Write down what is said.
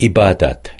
ibadat